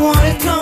wanna come